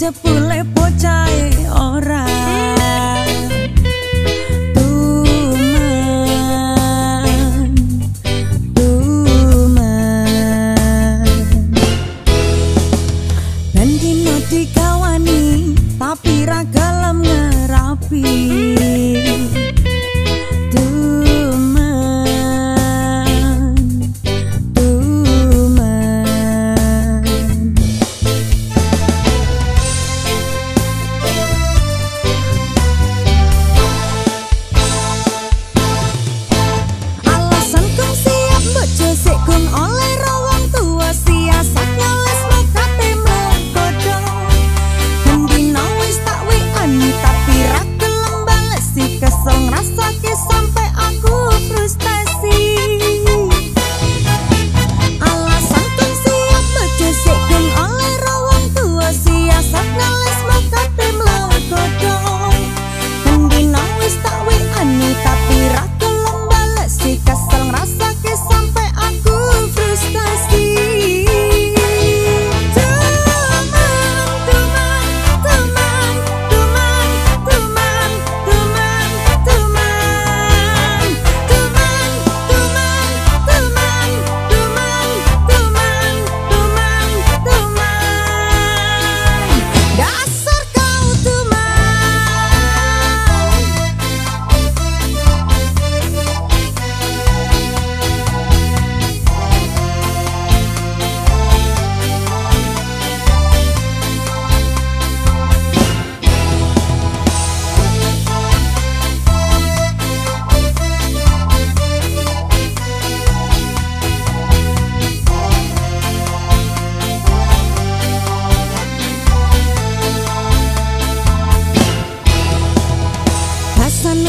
jebule bocahe ora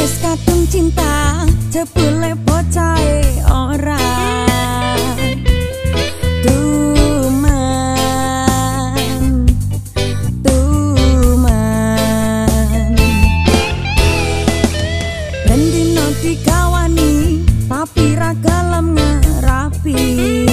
wis katung cinta jebule bocae ora. Tapi ragalam ngerapi. rapi